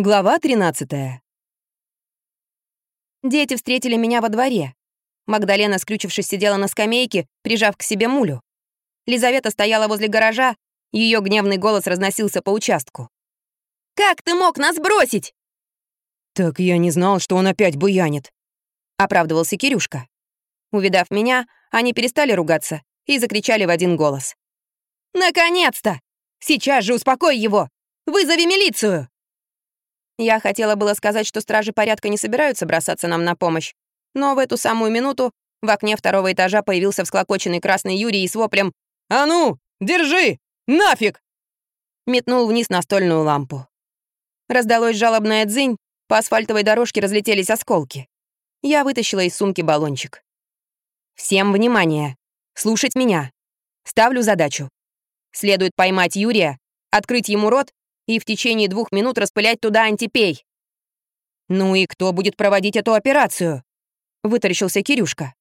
Глава 13. Дети встретили меня во дворе. Магдалена, скрючившись, сидела на скамейке, прижав к себе мулю. Лизавета стояла возле гаража, ее гневный голос разносился по участку. «Как ты мог нас бросить?» «Так я не знал, что он опять буянит», — оправдывался Кирюшка. Увидав меня, они перестали ругаться и закричали в один голос. «Наконец-то! Сейчас же успокой его! Вызови милицию!» Я хотела было сказать, что стражи порядка не собираются бросаться нам на помощь, но в эту самую минуту в окне второго этажа появился всклокоченный красный Юрий и с воплем «А ну, держи! Нафиг!» метнул вниз настольную лампу. Раздалось жалобное дзынь, по асфальтовой дорожке разлетелись осколки. Я вытащила из сумки баллончик. «Всем внимание! Слушать меня! Ставлю задачу. Следует поймать Юрия, открыть ему рот и в течение двух минут распылять туда антипей. «Ну и кто будет проводить эту операцию?» — вытаращился Кирюшка.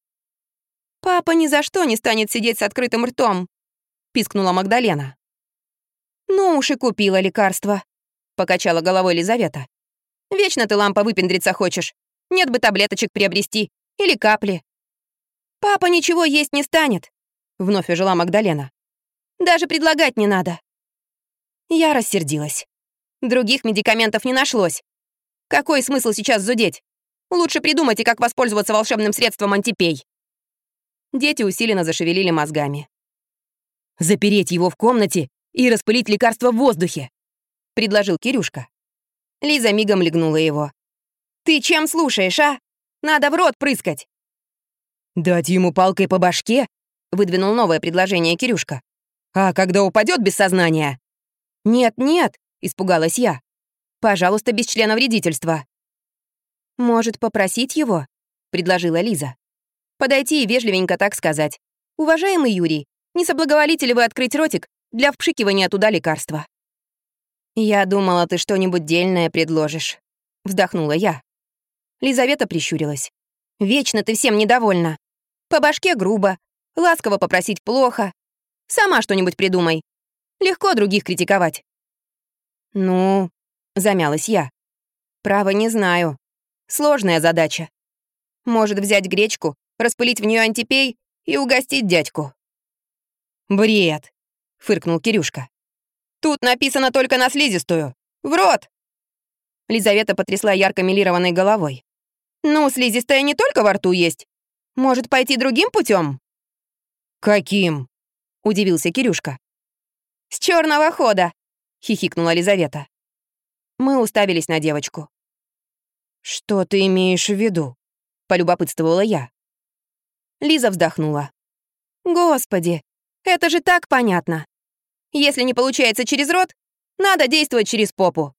«Папа ни за что не станет сидеть с открытым ртом», — пискнула Магдалена. «Ну уж и купила лекарство», — покачала головой Лизавета. «Вечно ты, лампа, выпендриться хочешь. Нет бы таблеточек приобрести. Или капли». «Папа ничего есть не станет», — вновь ожила Магдалена. «Даже предлагать не надо». Я рассердилась. Других медикаментов не нашлось. Какой смысл сейчас зудеть? Лучше придумайте, как воспользоваться волшебным средством антипей. Дети усиленно зашевелили мозгами. «Запереть его в комнате и распылить лекарство в воздухе», — предложил Кирюшка. Лиза мигом легнула его. «Ты чем слушаешь, а? Надо в рот прыскать!» «Дать ему палкой по башке?» — выдвинул новое предложение Кирюшка. «А когда упадет без сознания, «Нет-нет», — испугалась я. «Пожалуйста, без члена вредительства». «Может, попросить его?» — предложила Лиза. «Подойти и вежливенько так сказать. Уважаемый Юрий, не соблаговолите ли вы открыть ротик для впшикивания туда лекарства?» «Я думала, ты что-нибудь дельное предложишь», — вздохнула я. Лизавета прищурилась. «Вечно ты всем недовольна. По башке грубо, ласково попросить плохо. Сама что-нибудь придумай. Легко других критиковать». «Ну...» — замялась я. «Право не знаю. Сложная задача. Может взять гречку, распылить в нее антипей и угостить дядьку». «Бред!» — фыркнул Кирюшка. «Тут написано только на слизистую. В рот!» Лизавета потрясла ярко милированной головой. «Ну, слизистая не только во рту есть. Может, пойти другим путем? «Каким?» — удивился Кирюшка. «С черного хода!» — хихикнула Лизавета. Мы уставились на девочку. «Что ты имеешь в виду?» — полюбопытствовала я. Лиза вздохнула. «Господи, это же так понятно. Если не получается через рот, надо действовать через попу».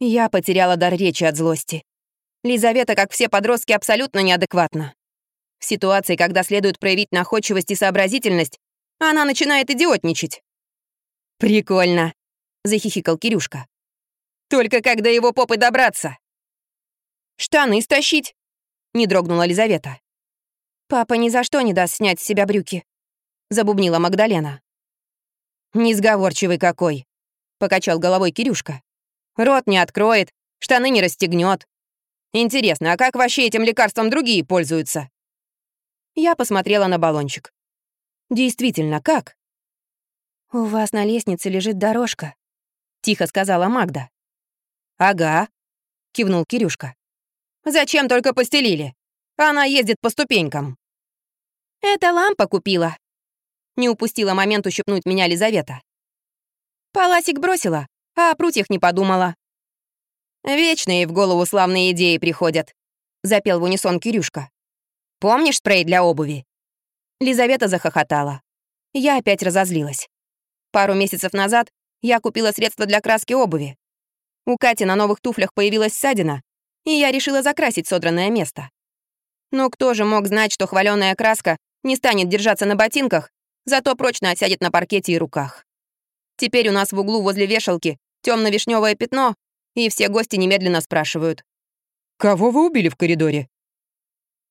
Я потеряла дар речи от злости. Лизавета, как все подростки, абсолютно неадекватна. В ситуации, когда следует проявить находчивость и сообразительность, она начинает идиотничать. «Прикольно», — захихикал Кирюшка. «Только до его попы добраться?» «Штаны стащить?» — не дрогнула Лизавета. «Папа ни за что не даст снять с себя брюки», — забубнила Магдалена. «Несговорчивый какой», — покачал головой Кирюшка. «Рот не откроет, штаны не расстегнет. Интересно, а как вообще этим лекарством другие пользуются?» Я посмотрела на баллончик. «Действительно, как?» «У вас на лестнице лежит дорожка», — тихо сказала Магда. «Ага», — кивнул Кирюшка. «Зачем только постелили? Она ездит по ступенькам». «Это лампа купила», — не упустила момент ущипнуть меня Лизавета. Паласик бросила, а о прутьях не подумала. «Вечно ей в голову славные идеи приходят», — запел в унисон Кирюшка. «Помнишь спрей для обуви?» Лизавета захохотала. Я опять разозлилась. Пару месяцев назад я купила средства для краски обуви. У Кати на новых туфлях появилась ссадина, и я решила закрасить содранное место. Но кто же мог знать, что хваленая краска не станет держаться на ботинках, зато прочно осядет на паркете и руках. Теперь у нас в углу возле вешалки темно вишневое пятно, и все гости немедленно спрашивают. «Кого вы убили в коридоре?»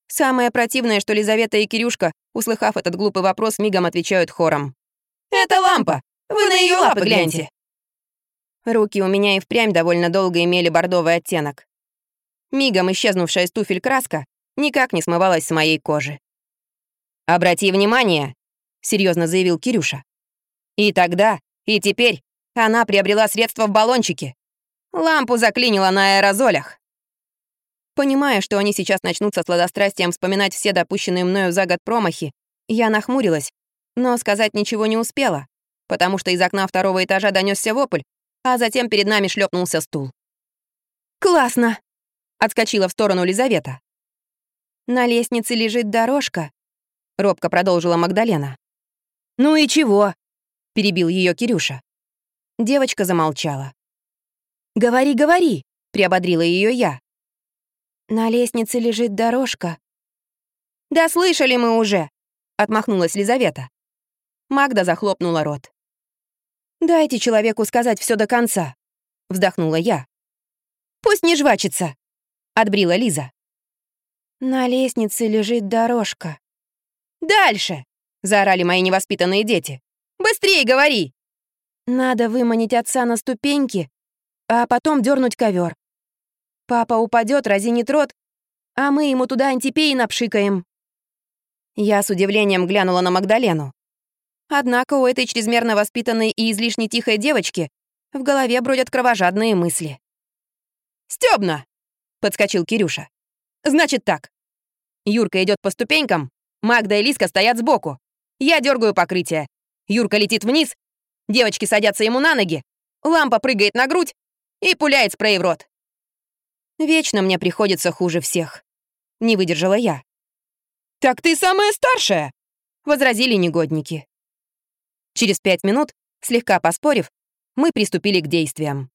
Самое противное, что Лизавета и Кирюшка, услыхав этот глупый вопрос, мигом отвечают хором. «Это лампа! На ее лапы гляньте!» Руки у меня и впрямь довольно долго имели бордовый оттенок. Мигом исчезнувшая из туфель краска никак не смывалась с моей кожи. «Обрати внимание», — серьезно заявил Кирюша. «И тогда, и теперь она приобрела средства в баллончике. Лампу заклинила на аэрозолях». Понимая, что они сейчас начнут со сладострастием вспоминать все допущенные мною за год промахи, я нахмурилась, но сказать ничего не успела, потому что из окна второго этажа донесся вопль, а затем перед нами шлепнулся стул. «Классно!» — отскочила в сторону Лизавета. «На лестнице лежит дорожка», — робко продолжила Магдалена. «Ну и чего?» — перебил ее Кирюша. Девочка замолчала. «Говори, говори!» — приободрила ее я. «На лестнице лежит дорожка». «Да слышали мы уже!» — отмахнулась Лизавета. Магда захлопнула рот. «Дайте человеку сказать все до конца», — вздохнула я. «Пусть не жвачится», — отбрила Лиза. «На лестнице лежит дорожка». «Дальше!» — заорали мои невоспитанные дети. «Быстрее говори!» «Надо выманить отца на ступеньки, а потом дернуть ковер. Папа упадет, разинит рот, а мы ему туда антипеи напшикаем». Я с удивлением глянула на Магдалену. Однако у этой чрезмерно воспитанной и излишне тихой девочки в голове бродят кровожадные мысли. «Стёбно!» — подскочил Кирюша. «Значит так. Юрка идет по ступенькам, Магда и Лиска стоят сбоку. Я дергаю покрытие. Юрка летит вниз, девочки садятся ему на ноги, лампа прыгает на грудь и пуляет спрей в рот. Вечно мне приходится хуже всех. Не выдержала я. «Так ты самая старшая!» — возразили негодники. Через пять минут, слегка поспорив, мы приступили к действиям.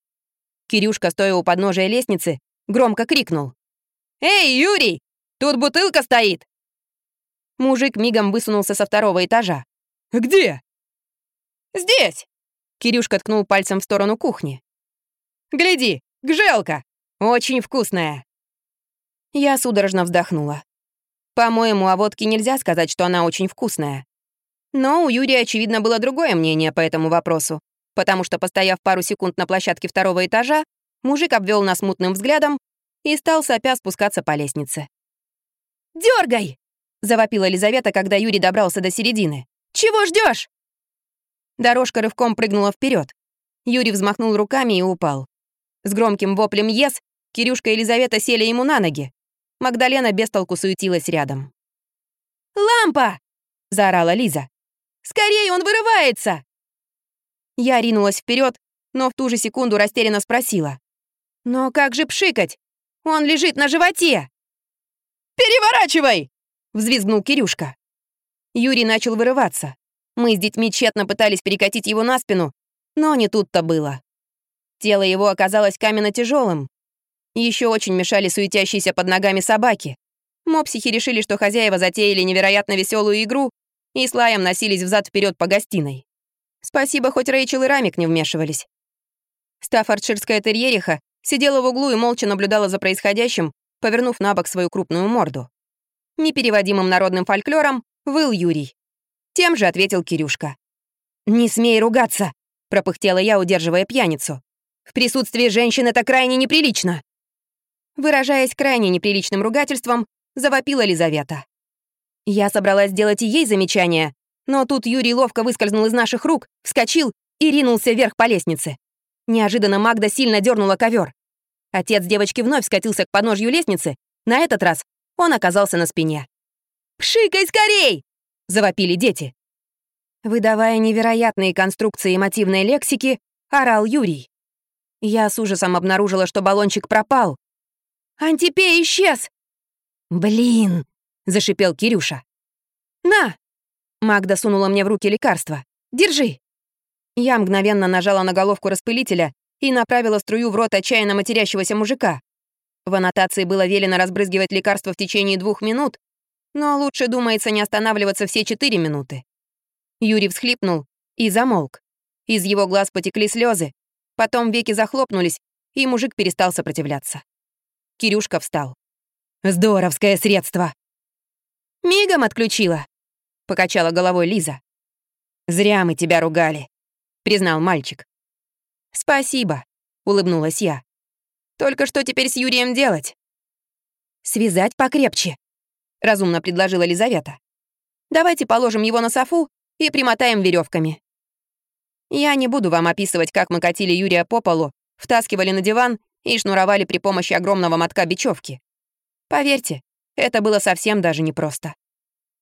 Кирюшка, стоя у подножия лестницы, громко крикнул. «Эй, Юрий, тут бутылка стоит!» Мужик мигом высунулся со второго этажа. «Где?» «Здесь!» Кирюшка ткнул пальцем в сторону кухни. «Гляди, гжелка! Очень вкусная!» Я судорожно вздохнула. По-моему, о водке нельзя сказать, что она очень вкусная. Но у Юрия, очевидно, было другое мнение по этому вопросу, потому что, постояв пару секунд на площадке второго этажа, мужик обвел нас мутным взглядом и стал сопя спускаться по лестнице. «Дёргай!» — завопила Елизавета, когда Юрий добрался до середины. «Чего ждешь? Дорожка рывком прыгнула вперед. Юрий взмахнул руками и упал. С громким воплем «Ес!» Кирюшка и Елизавета сели ему на ноги. Магдалена без толку суетилась рядом. «Лампа!» — заорала Лиза. Скорее, он вырывается!» Я ринулась вперед, но в ту же секунду растерянно спросила. «Но как же пшикать? Он лежит на животе!» «Переворачивай!» — взвизгнул Кирюшка. Юрий начал вырываться. Мы с детьми тщетно пытались перекатить его на спину, но не тут-то было. Тело его оказалось каменно тяжелым. Еще очень мешали суетящиеся под ногами собаки. Мопсихи решили, что хозяева затеяли невероятно веселую игру и с лаем носились взад вперед по гостиной. Спасибо, хоть Рэйчел и Рамик не вмешивались. Стаффордширская терьериха сидела в углу и молча наблюдала за происходящим, повернув на бок свою крупную морду. Непереводимым народным фольклором выл Юрий. Тем же ответил Кирюшка. «Не смей ругаться!» — пропыхтела я, удерживая пьяницу. «В присутствии женщин это крайне неприлично!» Выражаясь крайне неприличным ругательством, завопила Лизавета. Я собралась сделать ей замечание, но тут Юрий ловко выскользнул из наших рук, вскочил и ринулся вверх по лестнице. Неожиданно Магда сильно дернула ковер. Отец девочки вновь скатился к подножью лестницы. На этот раз он оказался на спине. «Пшикай скорей!» — завопили дети. Выдавая невероятные конструкции эмотивной лексики, орал Юрий. Я с ужасом обнаружила, что баллончик пропал. «Антипей исчез!» «Блин!» Зашипел Кирюша. «На!» Магда сунула мне в руки лекарство. «Держи!» Я мгновенно нажала на головку распылителя и направила струю в рот отчаянно матерящегося мужика. В аннотации было велено разбрызгивать лекарство в течение двух минут, но лучше, думается, не останавливаться все четыре минуты. Юрий всхлипнул и замолк. Из его глаз потекли слезы, потом веки захлопнулись, и мужик перестал сопротивляться. Кирюшка встал. «Здоровское средство!» «Мигом отключила», — покачала головой Лиза. «Зря мы тебя ругали», — признал мальчик. «Спасибо», — улыбнулась я. «Только что теперь с Юрием делать?» «Связать покрепче», — разумно предложила Лизавета. «Давайте положим его на софу и примотаем веревками. Я не буду вам описывать, как мы катили Юрия по полу, втаскивали на диван и шнуровали при помощи огромного мотка бечевки. Поверьте, это было совсем даже непросто.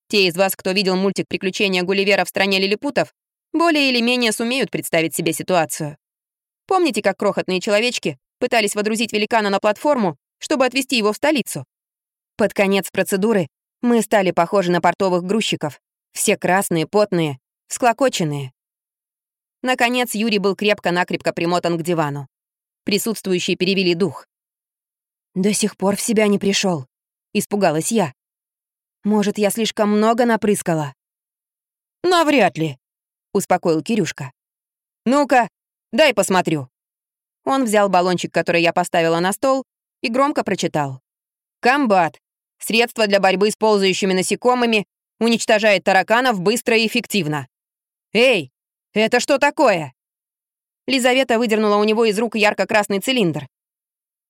Те из вас, кто видел мультик «Приключения Гулливера в стране лилипутов», более или менее сумеют представить себе ситуацию. Помните, как крохотные человечки пытались водрузить великана на платформу, чтобы отвезти его в столицу? Под конец процедуры мы стали похожи на портовых грузчиков. Все красные, потные, всклокоченные. Наконец, Юрий был крепко-накрепко примотан к дивану. Присутствующие перевели дух. «До сих пор в себя не пришел, испугалась я. «Может, я слишком много напрыскала?» «Навряд ли», — успокоил Кирюшка. «Ну-ка, дай посмотрю». Он взял баллончик, который я поставила на стол, и громко прочитал. «Комбат. Средство для борьбы с ползающими насекомыми уничтожает тараканов быстро и эффективно. Эй, это что такое?» Лизавета выдернула у него из рук ярко-красный цилиндр.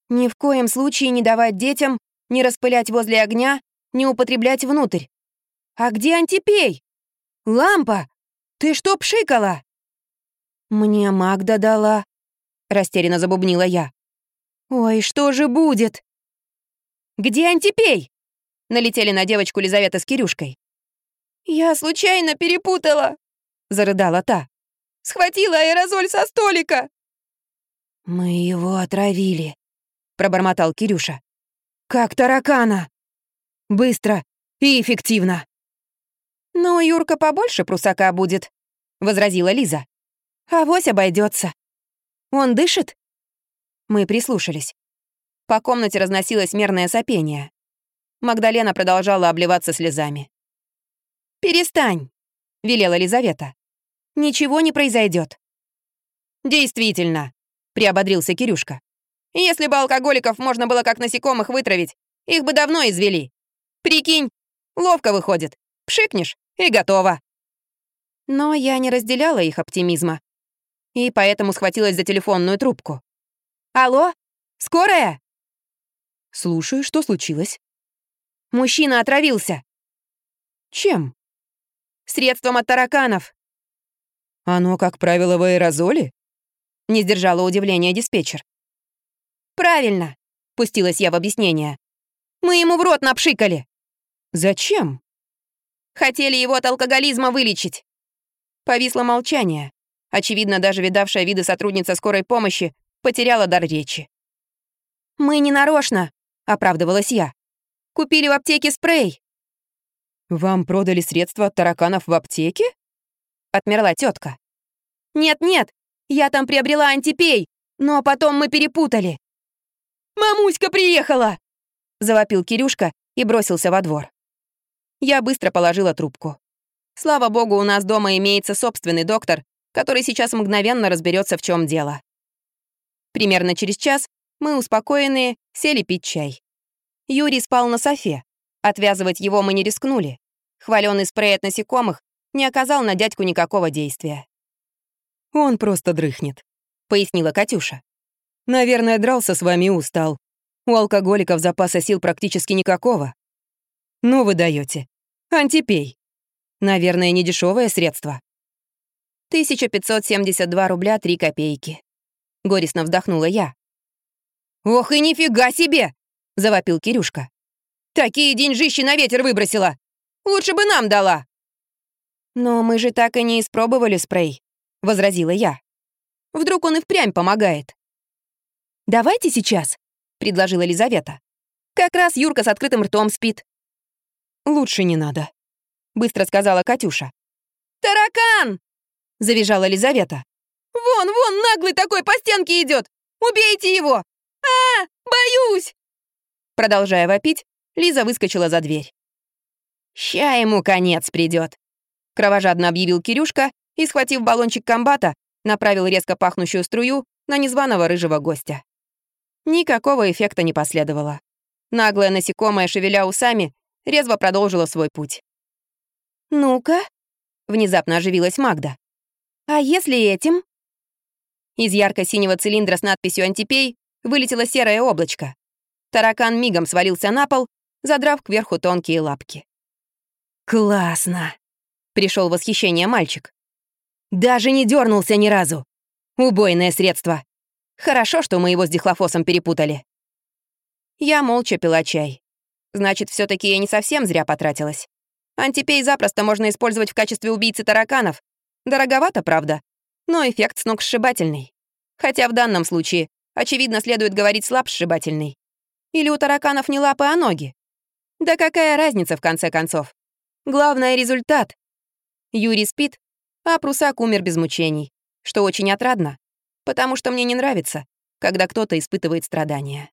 «Ни в коем случае не давать детям, не распылять возле огня, не употреблять внутрь. А где антипей? Лампа! Ты что пшикала?» «Мне Магда дала», — растерянно забубнила я. «Ой, что же будет?» «Где антипей?» — налетели на девочку Лизавета с Кирюшкой. «Я случайно перепутала», — зарыдала та. «Схватила аэрозоль со столика». «Мы его отравили», — пробормотал Кирюша. «Как таракана. Быстро и эффективно». «Ну, Юрка побольше прусака будет», — возразила Лиза. «Авось обойдется. Он дышит?» Мы прислушались. По комнате разносилось мерное сопение. Магдалена продолжала обливаться слезами. «Перестань», — велела Лизавета. «Ничего не произойдет. «Действительно», — приободрился Кирюшка. «Если бы алкоголиков можно было как насекомых вытравить, их бы давно извели. Прикинь, ловко выходит. Пшикнешь — и готово». Но я не разделяла их оптимизма. И поэтому схватилась за телефонную трубку. «Алло? Скорая?» «Слушаю, что случилось?» «Мужчина отравился». «Чем?» Средством от тараканов». «Оно, как правило, в аэрозоле?» Не сдержала удивления диспетчер. «Правильно», — пустилась я в объяснение. «Мы ему в рот напшикали». «Зачем?» «Хотели его от алкоголизма вылечить». Повисло молчание. Очевидно, даже видавшая виды сотрудница скорой помощи потеряла дар речи. «Мы не нарочно», — оправдывалась я. «Купили в аптеке спрей». «Вам продали средства от тараканов в аптеке?» Отмерла тетка. «Нет-нет, я там приобрела антипей, но потом мы перепутали». «Мамуська приехала!» Завопил Кирюшка и бросился во двор. Я быстро положила трубку. Слава богу, у нас дома имеется собственный доктор, который сейчас мгновенно разберется, в чем дело. Примерно через час мы, успокоенные, сели пить чай. Юрий спал на софе. Отвязывать его мы не рискнули. Хваленый спрей от насекомых не оказал на дядьку никакого действия. «Он просто дрыхнет», — пояснила Катюша. «Наверное, дрался с вами и устал. У алкоголиков запаса сил практически никакого. Ну вы даете. Антипей. Наверное, не дешевое средство». 1572 рубля 3 копейки. Горестно вздохнула я. «Ох и нифига себе!» — завопил Кирюшка. Такие деньжищи на ветер выбросила! Лучше бы нам дала!» «Но мы же так и не испробовали спрей», — возразила я. «Вдруг он и впрямь помогает?» «Давайте сейчас», — предложила Лизавета. «Как раз Юрка с открытым ртом спит». «Лучше не надо», — быстро сказала Катюша. «Таракан!» — завизжала Лизавета. «Вон, вон, наглый такой по стенке идет! Убейте его! А, боюсь!» Продолжая вопить, Лиза выскочила за дверь. «Ща ему конец придет, кровожадно объявил Кирюшка и, схватив баллончик комбата, направил резко пахнущую струю на незваного рыжего гостя. Никакого эффекта не последовало. Наглая насекомая, шевеля усами, резво продолжила свой путь. «Ну-ка», — внезапно оживилась Магда. «А если этим?» Из ярко-синего цилиндра с надписью «Антипей» вылетело серое облачко. Таракан мигом свалился на пол, задрав кверху тонкие лапки. «Классно!» — пришел восхищение мальчик. «Даже не дернулся ни разу! Убойное средство! Хорошо, что мы его с дихлофосом перепутали!» Я молча пила чай. Значит, все таки я не совсем зря потратилась. Антипей запросто можно использовать в качестве убийцы тараканов. Дороговато, правда, но эффект сногсшибательный. Хотя в данном случае, очевидно, следует говорить слабсшибательный. Или у тараканов не лапы, а ноги. Да какая разница, в конце концов? Главное — результат. Юрий спит, а Прусак умер без мучений, что очень отрадно, потому что мне не нравится, когда кто-то испытывает страдания.